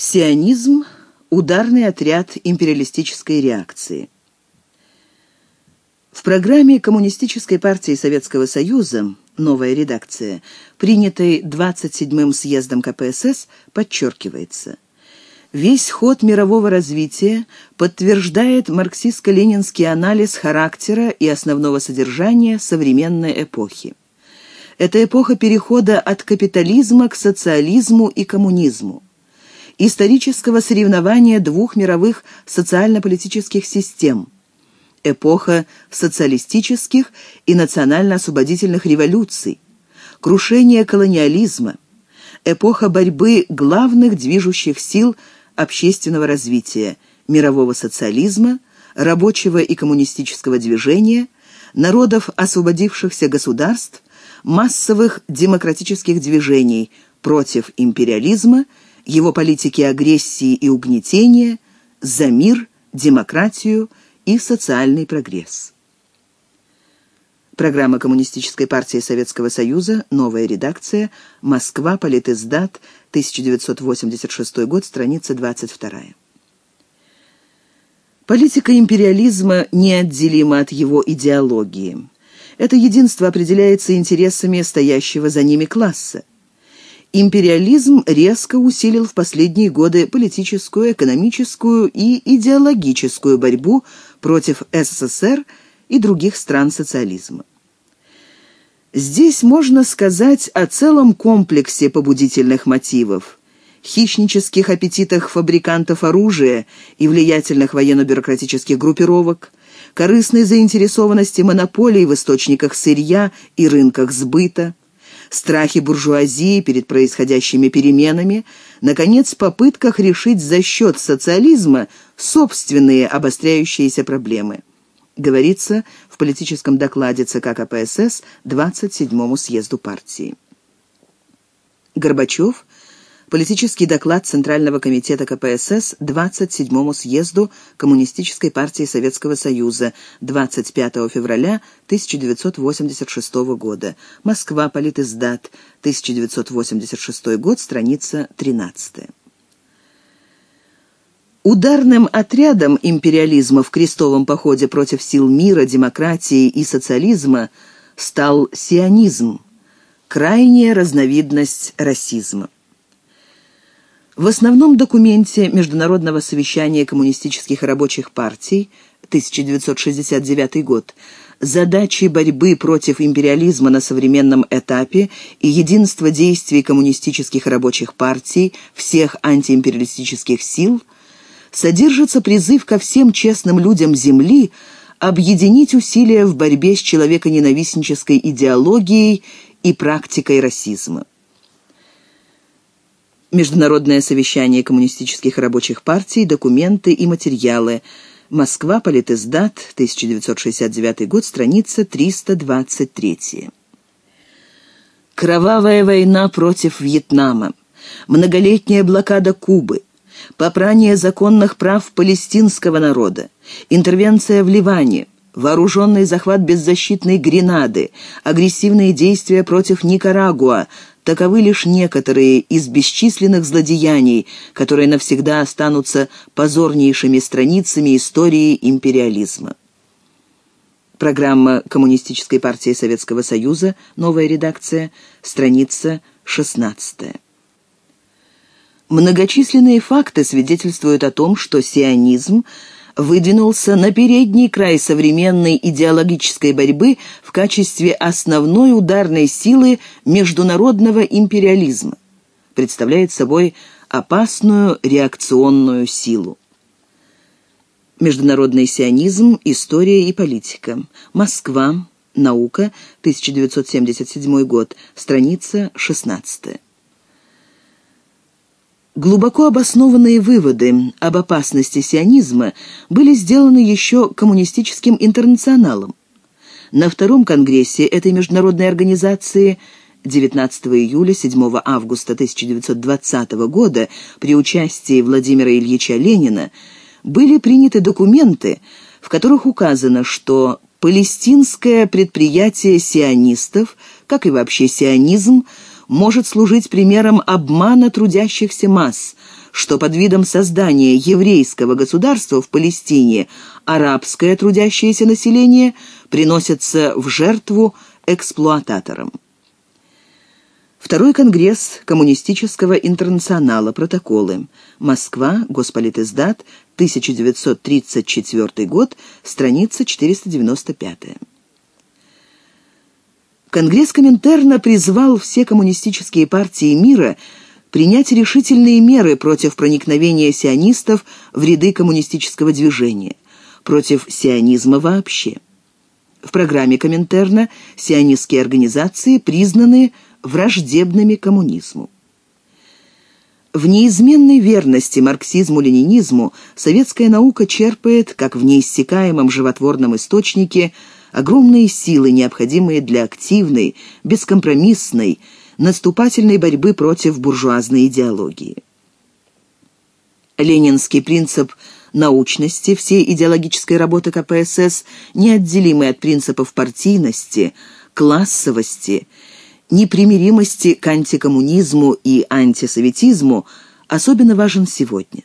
Сионизм – ударный отряд империалистической реакции. В программе Коммунистической партии Советского Союза «Новая редакция», принятой 27-м съездом КПСС, подчеркивается – Весь ход мирового развития подтверждает марксистско-ленинский анализ характера и основного содержания современной эпохи. Это эпоха перехода от капитализма к социализму и коммунизму исторического соревнования двух мировых социально-политических систем, эпоха социалистических и национально-освободительных революций, крушение колониализма, эпоха борьбы главных движущих сил общественного развития, мирового социализма, рабочего и коммунистического движения, народов освободившихся государств, массовых демократических движений против империализма его политики агрессии и угнетения, за мир, демократию и социальный прогресс. Программа Коммунистической партии Советского Союза, новая редакция, Москва, Политиздат, 1986 год, страница 22. Политика империализма неотделима от его идеологии. Это единство определяется интересами стоящего за ними класса империализм резко усилил в последние годы политическую, экономическую и идеологическую борьбу против СССР и других стран социализма. Здесь можно сказать о целом комплексе побудительных мотивов, хищнических аппетитах фабрикантов оружия и влиятельных военно-бюрократических группировок, корыстной заинтересованности монополий в источниках сырья и рынках сбыта, страхи буржуазии перед происходящими переменами, наконец, попытках решить за счет социализма собственные обостряющиеся проблемы. Говорится в политическом докладе ЦК КПСС 27-му съезду партии. Горбачев – Политический доклад Центрального комитета КПСС 27-му съезду Коммунистической партии Советского Союза 25 февраля 1986 года. Москва, Политиздат, 1986 год, страница 13. Ударным отрядом империализма в крестовом походе против сил мира, демократии и социализма стал сионизм, крайняя разновидность расизма. В основном документе Международного совещания коммунистических рабочих партий 1969 год задачи борьбы против империализма на современном этапе и единство действий коммунистических рабочих партий, всех антиимпериалистических сил, содержится призыв ко всем честным людям Земли объединить усилия в борьбе с человеконенавистнической идеологией и практикой расизма. Международное совещание коммунистических рабочих партий, документы и материалы. Москва, Политиздат, 1969 год, страница 323. Кровавая война против Вьетнама. Многолетняя блокада Кубы. Попрание законных прав палестинского народа. Интервенция в Ливане вооруженный захват беззащитной Гренады, агрессивные действия против Никарагуа, Таковы лишь некоторые из бесчисленных злодеяний, которые навсегда останутся позорнейшими страницами истории империализма. Программа Коммунистической партии Советского Союза, новая редакция, страница 16. Многочисленные факты свидетельствуют о том, что сионизм – выдвинулся на передний край современной идеологической борьбы в качестве основной ударной силы международного империализма. Представляет собой опасную реакционную силу. Международный сионизм. История и политика. Москва. Наука. 1977 год. Страница 16. Глубоко обоснованные выводы об опасности сионизма были сделаны еще коммунистическим интернационалом. На втором конгрессе этой международной организации 19 июля 7 августа 1920 года при участии Владимира Ильича Ленина были приняты документы, в которых указано, что палестинское предприятие сионистов, как и вообще сионизм, может служить примером обмана трудящихся масс, что под видом создания еврейского государства в Палестине арабское трудящееся население приносится в жертву эксплуататорам. Второй конгресс Коммунистического интернационала. Протоколы. Москва. Госполитиздат. 1934 год. Страница 495. Конгресс Коминтерна призвал все коммунистические партии мира принять решительные меры против проникновения сионистов в ряды коммунистического движения, против сионизма вообще. В программе Коминтерна сионистские организации признаны враждебными коммунизму. В неизменной верности марксизму-ленинизму советская наука черпает, как в неиссякаемом животворном источнике, огромные силы, необходимые для активной, бескомпромиссной, наступательной борьбы против буржуазной идеологии. Ленинский принцип научности всей идеологической работы КПСС, неотделимый от принципов партийности, классовости, непримиримости к антикоммунизму и антисоветизму, особенно важен сегодня.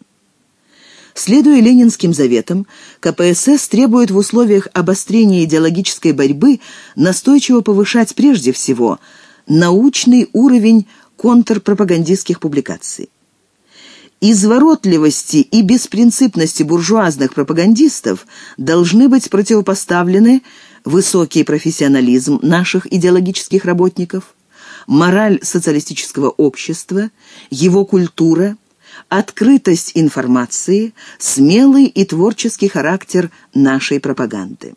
Следуя ленинским заветам, КПСС требует в условиях обострения идеологической борьбы настойчиво повышать прежде всего научный уровень контрпропагандистских публикаций. Изворотливости и беспринципности буржуазных пропагандистов должны быть противопоставлены высокий профессионализм наших идеологических работников, мораль социалистического общества, его культура – открытость информации, смелый и творческий характер нашей пропаганды.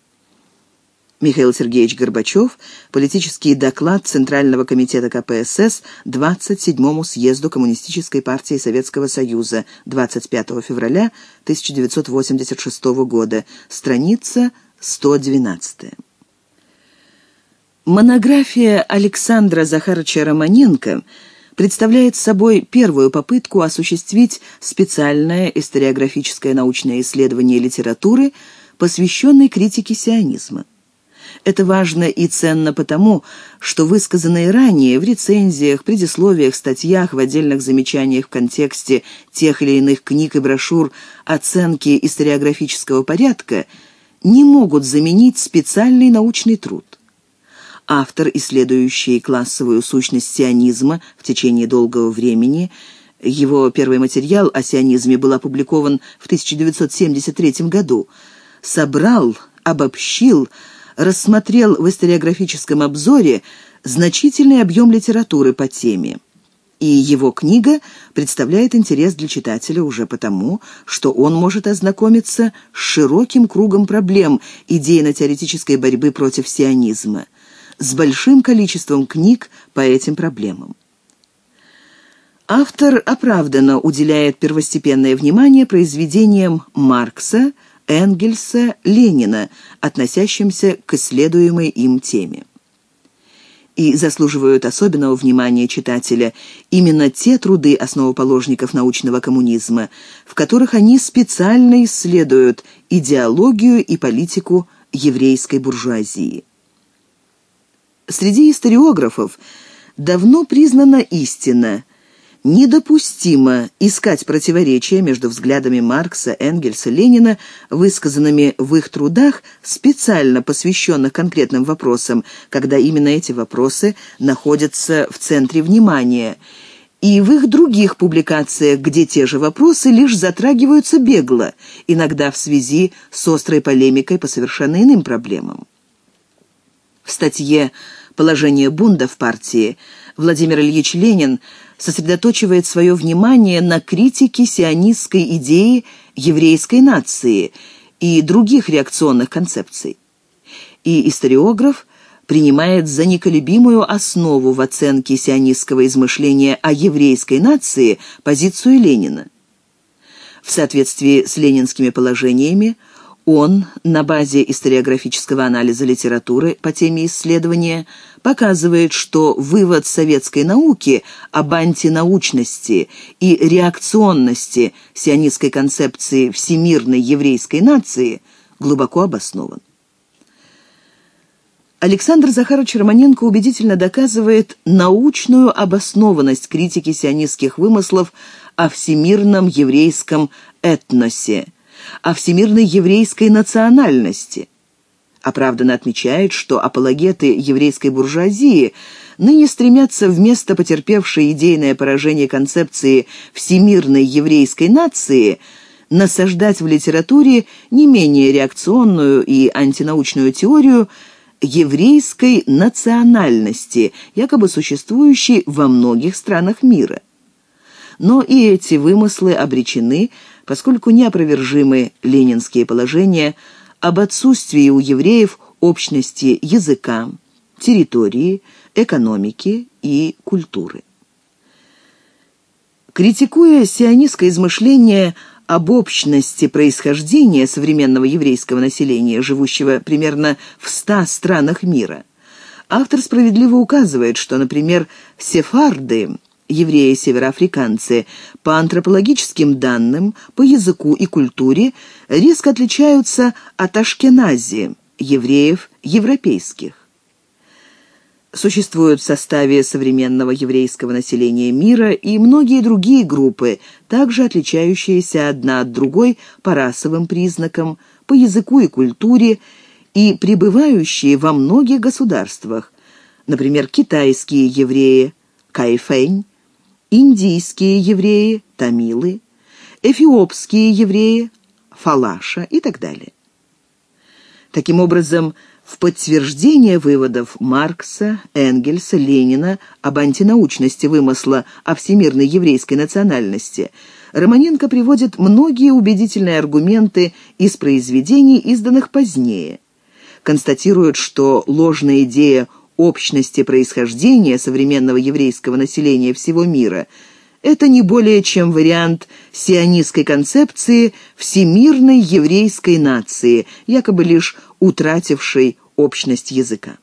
Михаил Сергеевич Горбачев. Политический доклад Центрального комитета КПСС 27-му съезду Коммунистической партии Советского Союза 25 февраля 1986 года. Страница 112. Монография Александра Захаровича Романенко – представляет собой первую попытку осуществить специальное историографическое научное исследование литературы, посвященной критике сионизма. Это важно и ценно потому, что высказанные ранее в рецензиях, предисловиях, статьях, в отдельных замечаниях в контексте тех или иных книг и брошюр оценки историографического порядка не могут заменить специальный научный труд автор, исследующий классовую сущность сионизма в течение долгого времени. Его первый материал о сионизме был опубликован в 1973 году. Собрал, обобщил, рассмотрел в историографическом обзоре значительный объем литературы по теме. И его книга представляет интерес для читателя уже потому, что он может ознакомиться с широким кругом проблем идейно-теоретической борьбы против сионизма – с большим количеством книг по этим проблемам. Автор оправданно уделяет первостепенное внимание произведениям Маркса, Энгельса, Ленина, относящимся к исследуемой им теме. И заслуживают особенного внимания читателя именно те труды основоположников научного коммунизма, в которых они специально исследуют идеологию и политику еврейской буржуазии. Среди историографов давно признана истина – недопустимо искать противоречия между взглядами Маркса, Энгельса, Ленина, высказанными в их трудах, специально посвященных конкретным вопросам, когда именно эти вопросы находятся в центре внимания, и в их других публикациях, где те же вопросы лишь затрагиваются бегло, иногда в связи с острой полемикой по совершенно иным проблемам. В статье «Положение бунда в партии» Владимир Ильич Ленин сосредоточивает свое внимание на критике сионистской идеи еврейской нации и других реакционных концепций. И историограф принимает за неколебимую основу в оценке сионистского измышления о еврейской нации позицию Ленина. В соответствии с ленинскими положениями он на базе историографического анализа литературы по теме исследования показывает, что вывод советской науки об антинаучности и реакционности сионистской концепции всемирной еврейской нации глубоко обоснован. Александр Захарович Романенко убедительно доказывает научную обоснованность критики сионистских вымыслов о всемирном еврейском этносе, о всемирной еврейской национальности. Оправданно отмечает, что апологеты еврейской буржуазии ныне стремятся вместо потерпевшей идейное поражение концепции всемирной еврейской нации насаждать в литературе не менее реакционную и антинаучную теорию еврейской национальности, якобы существующей во многих странах мира. Но и эти вымыслы обречены, поскольку неопровержимы ленинские положения об отсутствии у евреев общности языка, территории, экономики и культуры. Критикуя сионистское измышление об общности происхождения современного еврейского населения, живущего примерно в ста странах мира, автор справедливо указывает, что, например, сефарды, евреи-североафриканцы, по антропологическим данным, по языку и культуре резко отличаются от ашкенази, евреев европейских. Существуют в составе современного еврейского населения мира и многие другие группы, также отличающиеся одна от другой по расовым признакам, по языку и культуре, и пребывающие во многих государствах, например, китайские евреи, кайфэнь, индийские евреи, тамилы, эфиопские евреи, фалаша и так далее. Таким образом, в подтверждение выводов Маркса, Энгельса, Ленина об антинаучности вымысла о всемирной еврейской национальности Романенко приводит многие убедительные аргументы из произведений, изданных позднее. Констатирует, что ложная идея общности происхождения современного еврейского населения всего мира – это не более чем вариант сионистской концепции всемирной еврейской нации, якобы лишь утратившей общность языка.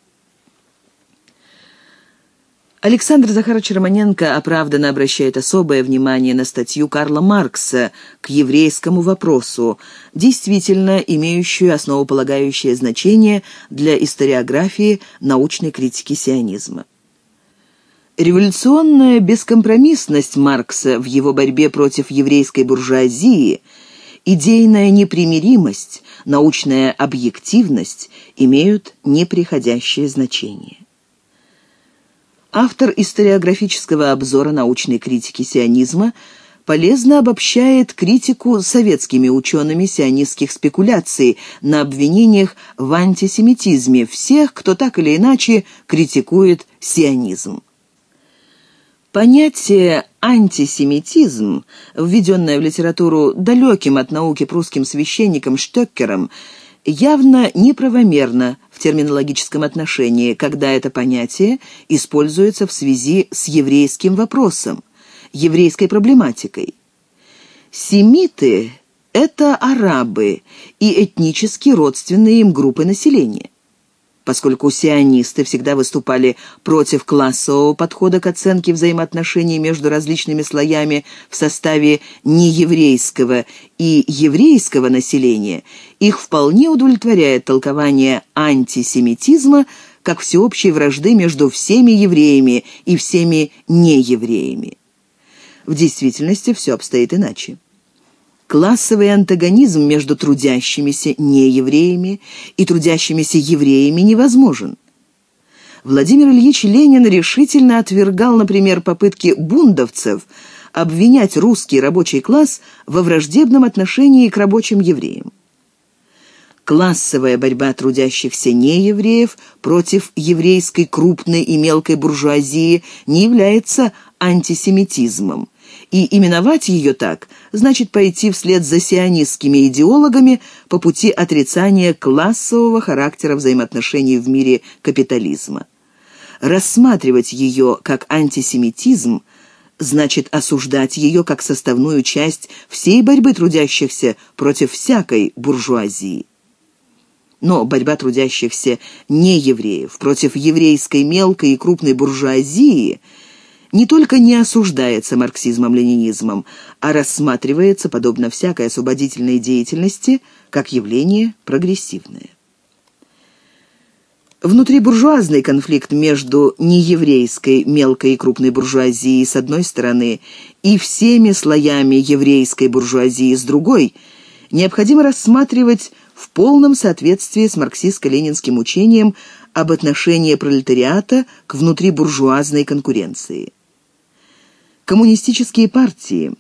Александр Захарович Романенко оправданно обращает особое внимание на статью Карла Маркса к еврейскому вопросу, действительно имеющую основополагающее значение для историографии научной критики сионизма. Революционная бескомпромиссность Маркса в его борьбе против еврейской буржуазии, идейная непримиримость, научная объективность имеют неприходящее значение. Автор историографического обзора научной критики сионизма полезно обобщает критику советскими учеными сионистских спекуляций на обвинениях в антисемитизме всех, кто так или иначе критикует сионизм. Понятие «антисемитизм», введенное в литературу далеким от науки прусским священником Штеккером, явно неправомерно терминологическом отношении, когда это понятие используется в связи с еврейским вопросом, еврейской проблематикой. Семиты – это арабы и этнически родственные им группы населения поскольку сионисты всегда выступали против классового подхода к оценке взаимоотношений между различными слоями в составе нееврейского и еврейского населения, их вполне удовлетворяет толкование антисемитизма как всеобщей вражды между всеми евреями и всеми неевреями. В действительности все обстоит иначе. Классовый антагонизм между трудящимися неевреями и трудящимися евреями невозможен. Владимир Ильич Ленин решительно отвергал, например, попытки бундовцев обвинять русский рабочий класс во враждебном отношении к рабочим евреям. Классовая борьба трудящихся неевреев против еврейской крупной и мелкой буржуазии не является антисемитизмом и именовать ее так значит пойти вслед за сионистскими идеологами по пути отрицания классового характера взаимоотношений в мире капитализма. Рассматривать ее как антисемитизм значит осуждать ее как составную часть всей борьбы трудящихся против всякой буржуазии. Но борьба трудящихся не евреев против еврейской мелкой и крупной буржуазии – не только не осуждается марксизмом-ленинизмом, а рассматривается, подобно всякой освободительной деятельности, как явление прогрессивное. Внутрибуржуазный конфликт между нееврейской мелкой и крупной буржуазией с одной стороны и всеми слоями еврейской буржуазии с другой необходимо рассматривать в полном соответствии с марксистско-ленинским учением об отношении пролетариата к внутрибуржуазной конкуренции. Коммунистические партии,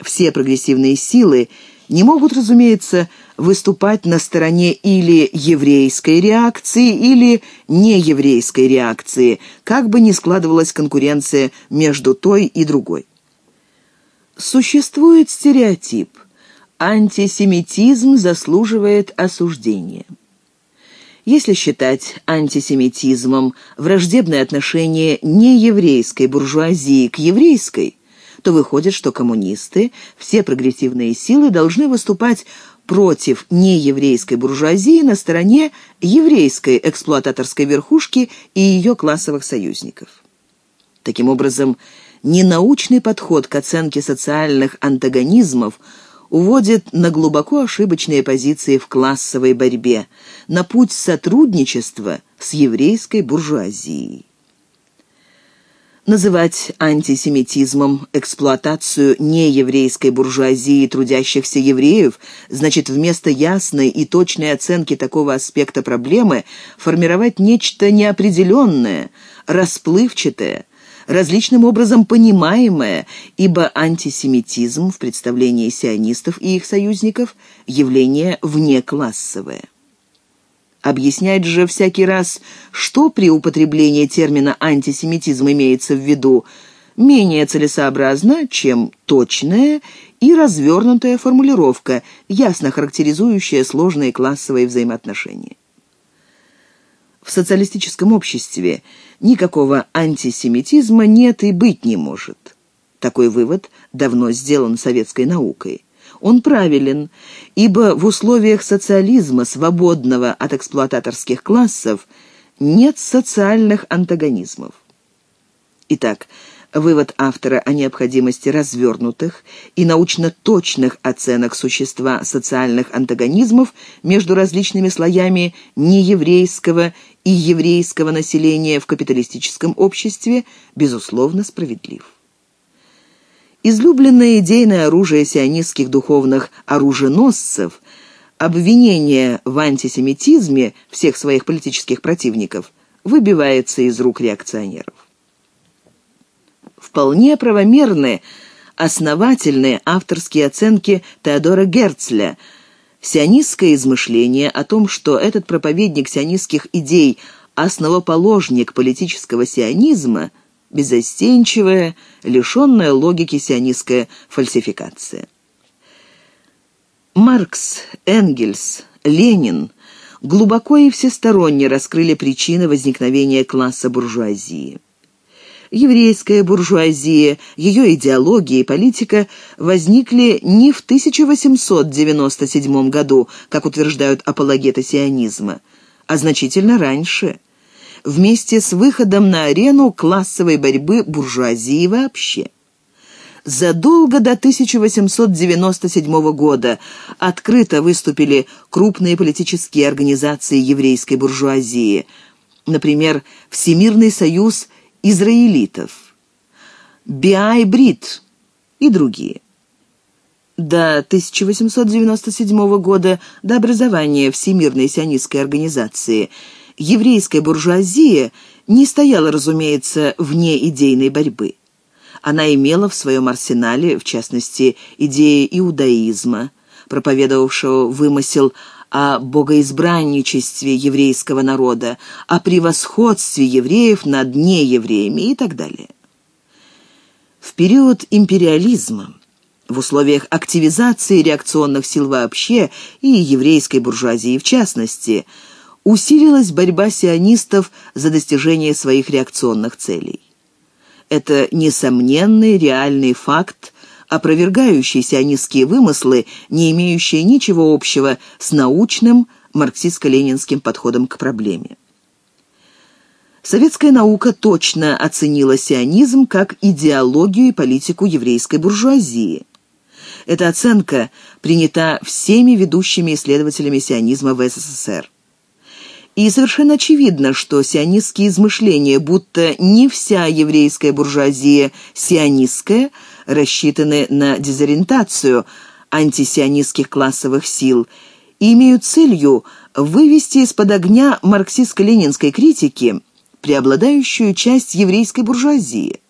все прогрессивные силы не могут, разумеется, выступать на стороне или еврейской реакции, или нееврейской реакции, как бы ни складывалась конкуренция между той и другой. Существует стереотип. Антисемитизм заслуживает осуждения. Если считать антисемитизмом враждебное отношение нееврейской буржуазии к еврейской, то выходит, что коммунисты, все прогрессивные силы должны выступать против нееврейской буржуазии на стороне еврейской эксплуататорской верхушки и ее классовых союзников. Таким образом, ненаучный подход к оценке социальных антагонизмов уводит на глубоко ошибочные позиции в классовой борьбе, на путь сотрудничества с еврейской буржуазией. Называть антисемитизмом эксплуатацию нееврейской буржуазии трудящихся евреев значит вместо ясной и точной оценки такого аспекта проблемы формировать нечто неопределенное, расплывчатое, различным образом понимаемое, ибо антисемитизм в представлении сионистов и их союзников – явление внеклассовое. Объяснять же всякий раз, что при употреблении термина «антисемитизм» имеется в виду, менее целесообразно, чем точная и развернутая формулировка, ясно характеризующая сложные классовые взаимоотношения. В социалистическом обществе никакого антисемитизма нет и быть не может. Такой вывод давно сделан советской наукой. Он правилен, ибо в условиях социализма, свободного от эксплуататорских классов, нет социальных антагонизмов. Итак, вывод автора о необходимости развернутых и научно точных оценок существа социальных антагонизмов между различными слоями нееврейского и еврейского населения в капиталистическом обществе, безусловно, справедлив. Излюбленное идейное оружие сионистских духовных оруженосцев, обвинение в антисемитизме всех своих политических противников, выбивается из рук реакционеров. Вполне правомерны основательные авторские оценки Теодора Герцля, сионистское измышление о том, что этот проповедник сионистских идей – основоположник политического сионизма – безостенчивая, лишенная логики сионистская фальсификация. Маркс, Энгельс, Ленин глубоко и всесторонне раскрыли причины возникновения класса буржуазии. Еврейская буржуазия, ее идеология и политика возникли не в 1897 году, как утверждают апологеты сионизма, а значительно раньше – вместе с выходом на арену классовой борьбы буржуазии вообще. Задолго до 1897 года открыто выступили крупные политические организации еврейской буржуазии, например, Всемирный союз израилитов, Биай-Брит и другие. До 1897 года, до образования Всемирной сионистской организации – еврейская буржуазия не стояла, разумеется, вне идейной борьбы. Она имела в своем арсенале, в частности, идеи иудаизма, проповедовавшего вымысел о богоизбранничестве еврейского народа, о превосходстве евреев над неевреями и так далее. В период империализма, в условиях активизации реакционных сил вообще и еврейской буржуазии в частности – усилилась борьба сионистов за достижение своих реакционных целей. Это несомненный реальный факт, опровергающий сионистские вымыслы, не имеющие ничего общего с научным марксистско-ленинским подходом к проблеме. Советская наука точно оценила сионизм как идеологию и политику еврейской буржуазии. Эта оценка принята всеми ведущими исследователями сионизма в СССР. И совершенно очевидно, что сионистские измышления, будто не вся еврейская буржуазия сионистская, рассчитаны на дезориентацию антисионистских классовых сил и имеют целью вывести из-под огня марксистско-ленинской критики преобладающую часть еврейской буржуазии.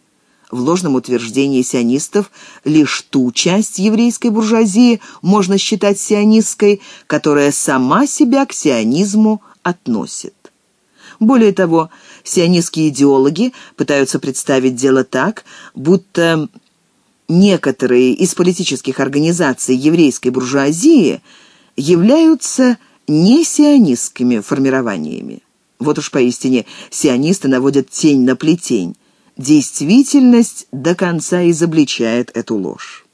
В ложном утверждении сионистов лишь ту часть еврейской буржуазии можно считать сионистской, которая сама себя к сионизму относит. Более того, сионистские идеологи пытаются представить дело так, будто некоторые из политических организаций еврейской буржуазии являются не сионистскими формированиями. Вот уж поистине сионисты наводят тень на плетень. Действительность до конца изобличает эту ложь.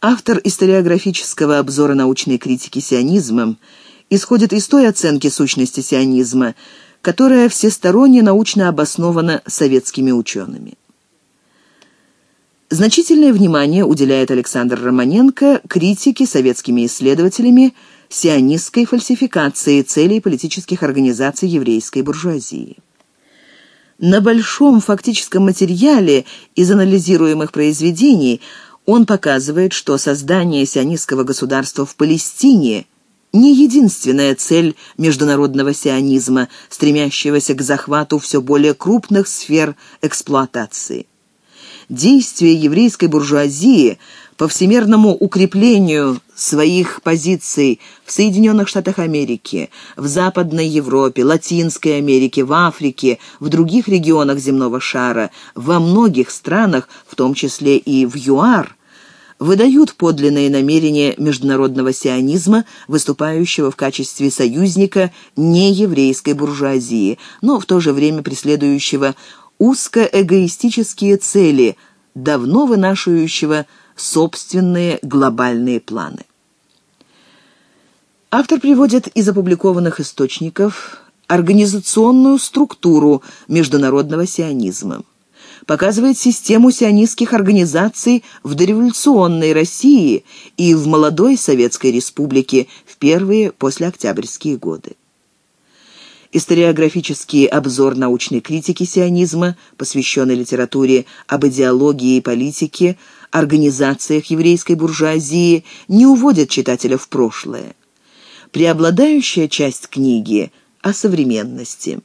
Автор историографического обзора научной критики сионизма исходит из той оценки сущности сионизма, которая всесторонне научно обоснована советскими учеными. Значительное внимание уделяет Александр Романенко критике советскими исследователями сионистской фальсификации целей политических организаций еврейской буржуазии. На большом фактическом материале из анализируемых произведений он показывает, что создание сионистского государства в Палестине не единственная цель международного сионизма, стремящегося к захвату все более крупных сфер эксплуатации. Действия еврейской буржуазии – по всемирному укреплению своих позиций в Соединенных Штатах Америки, в Западной Европе, Латинской Америке, в Африке, в других регионах земного шара, во многих странах, в том числе и в ЮАР, выдают подлинные намерения международного сионизма, выступающего в качестве союзника нееврейской буржуазии, но в то же время преследующего узкоэгоистические цели, давно вынашивающего собственные глобальные планы. Автор приводит из опубликованных источников организационную структуру международного сионизма. Показывает систему сионистских организаций в дореволюционной России и в молодой Советской Республике в первые послеоктябрьские годы. Историографический обзор научной критики сионизма, посвященный литературе об идеологии и политике, организациях еврейской буржуазии, не уводит читателя в прошлое. Преобладающая часть книги о современности.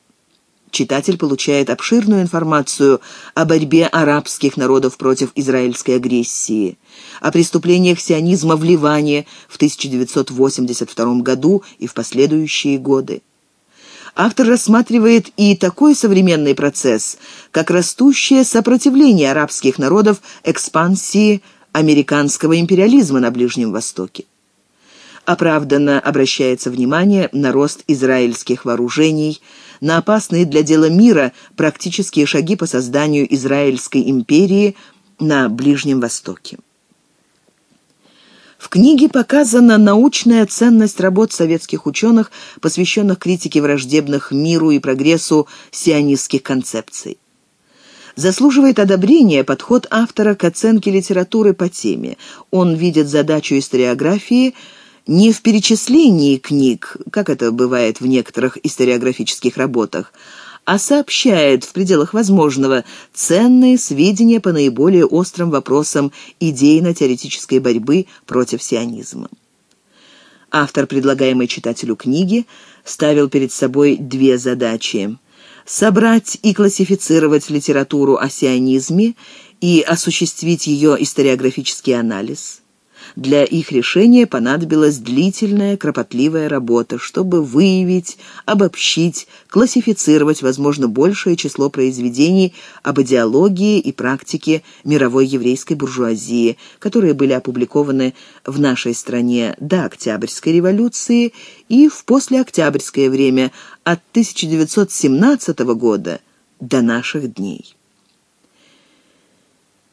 Читатель получает обширную информацию о борьбе арабских народов против израильской агрессии, о преступлениях сионизма в Ливане в 1982 году и в последующие годы автор рассматривает и такой современный процесс, как растущее сопротивление арабских народов экспансии американского империализма на Ближнем Востоке. Оправданно обращается внимание на рост израильских вооружений, на опасные для дела мира практические шаги по созданию Израильской империи на Ближнем Востоке. В книге показана научная ценность работ советских ученых, посвященных критике враждебных миру и прогрессу сионистских концепций. Заслуживает одобрения подход автора к оценке литературы по теме. Он видит задачу историографии не в перечислении книг, как это бывает в некоторых историографических работах, а сообщает в пределах возможного ценные сведения по наиболее острым вопросам идейно-теоретической борьбы против сионизма. Автор предлагаемой читателю книги ставил перед собой две задачи – собрать и классифицировать литературу о сионизме и осуществить ее историографический анализ – для их решения понадобилась длительная, кропотливая работа, чтобы выявить, обобщить, классифицировать, возможно, большее число произведений об идеологии и практике мировой еврейской буржуазии, которые были опубликованы в нашей стране до Октябрьской революции и в послеоктябрьское время от 1917 года до наших дней.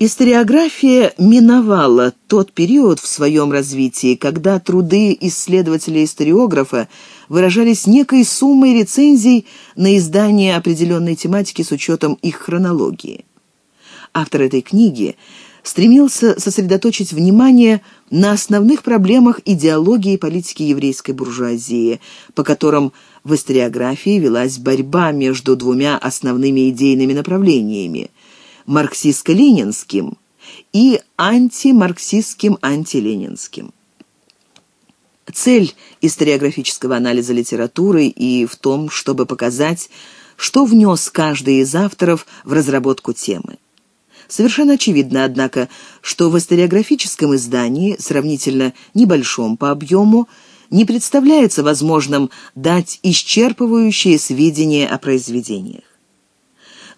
Историография миновала тот период в своем развитии, когда труды исследователя-историографа выражались некой суммой рецензий на издание определенной тематики с учетом их хронологии. Автор этой книги стремился сосредоточить внимание на основных проблемах идеологии и политики еврейской буржуазии, по которым в историографии велась борьба между двумя основными идейными направлениями – марксистско-ленинским и антимарксистским антиленинским. Цель историографического анализа литературы и в том, чтобы показать, что внес каждый из авторов в разработку темы. Совершенно очевидно, однако, что в историографическом издании, сравнительно небольшом по объему, не представляется возможным дать исчерпывающие сведения о произведениях.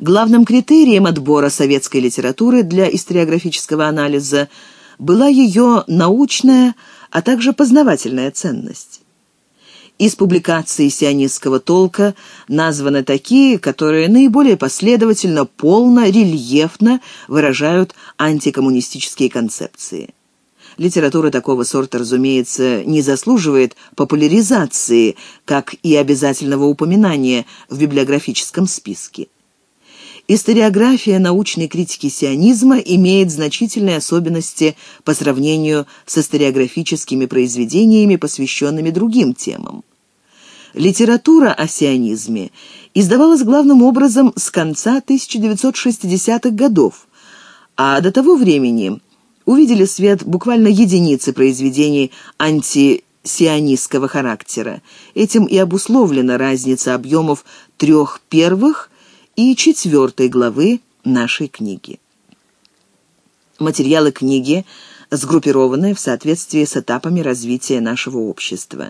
Главным критерием отбора советской литературы для историографического анализа была ее научная, а также познавательная ценность. Из публикаций сионистского толка названы такие, которые наиболее последовательно, полно, рельефно выражают антикоммунистические концепции. Литература такого сорта, разумеется, не заслуживает популяризации, как и обязательного упоминания в библиографическом списке. Историография научной критики сионизма имеет значительные особенности по сравнению с историографическими произведениями, посвященными другим темам. Литература о сионизме издавалась главным образом с конца 1960-х годов, а до того времени увидели свет буквально единицы произведений антисионистского характера. Этим и обусловлена разница объемов трех первых и четвертой главы нашей книги. Материалы книги сгруппированы в соответствии с этапами развития нашего общества.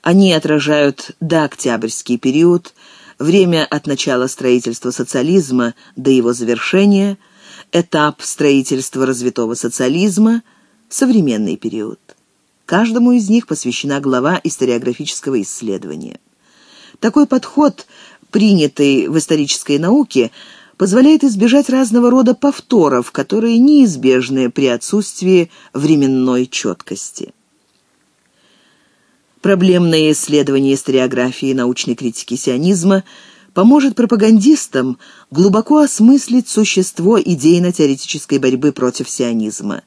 Они отражают дооктябрьский период, время от начала строительства социализма до его завершения, этап строительства развитого социализма, современный период. Каждому из них посвящена глава историографического исследования. Такой подход, принятый в исторической науке, позволяет избежать разного рода повторов, которые неизбежны при отсутствии временной четкости. Проблемное исследование историографии и научной критики сионизма поможет пропагандистам глубоко осмыслить существо идейно-теоретической борьбы против сионизма,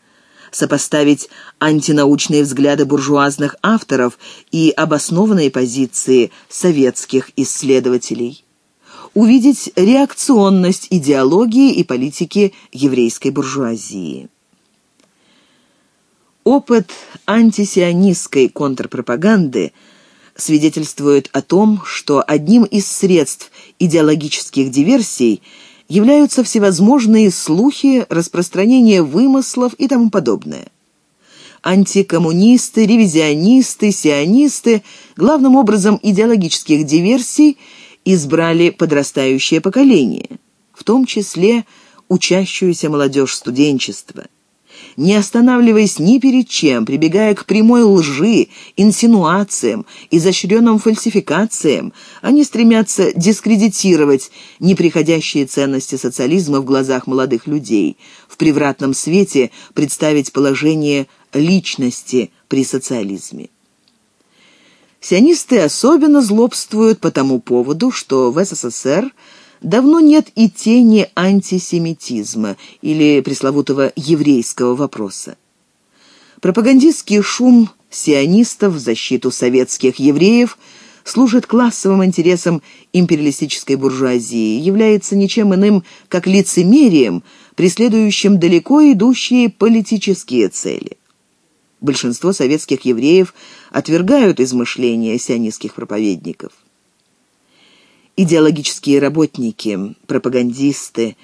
сопоставить антинаучные взгляды буржуазных авторов и обоснованные позиции советских исследователей, увидеть реакционность идеологии и политики еврейской буржуазии. Опыт антисионистской контрпропаганды свидетельствует о том, что одним из средств идеологических диверсий являются всевозможные слухи, распространение вымыслов и тому подобное. Антикоммунисты, ревизионисты, сионисты, главным образом идеологических диверсий, избрали подрастающее поколение, в том числе учащуюся молодежь студенчества – не останавливаясь ни перед чем, прибегая к прямой лжи, инсинуациям, изощренным фальсификациям, они стремятся дискредитировать неприходящие ценности социализма в глазах молодых людей, в превратном свете представить положение личности при социализме. Сионисты особенно злобствуют по тому поводу, что в СССР – давно нет и тени антисемитизма или пресловутого еврейского вопроса. Пропагандистский шум сионистов в защиту советских евреев служит классовым интересам империалистической буржуазии, является ничем иным, как лицемерием, преследующим далеко идущие политические цели. Большинство советских евреев отвергают измышления сионистских проповедников. Идеологические работники, пропагандисты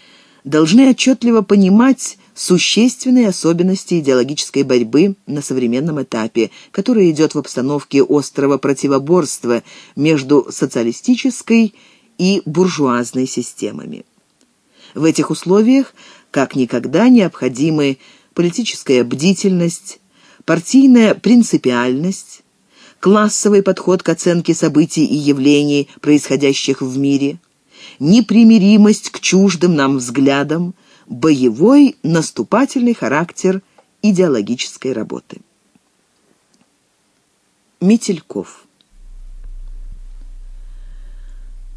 должны отчетливо понимать существенные особенности идеологической борьбы на современном этапе, которая идет в обстановке острого противоборства между социалистической и буржуазной системами. В этих условиях как никогда необходимы политическая бдительность, партийная принципиальность, классовый подход к оценке событий и явлений, происходящих в мире, непримиримость к чуждым нам взглядам, боевой наступательный характер идеологической работы. Мительков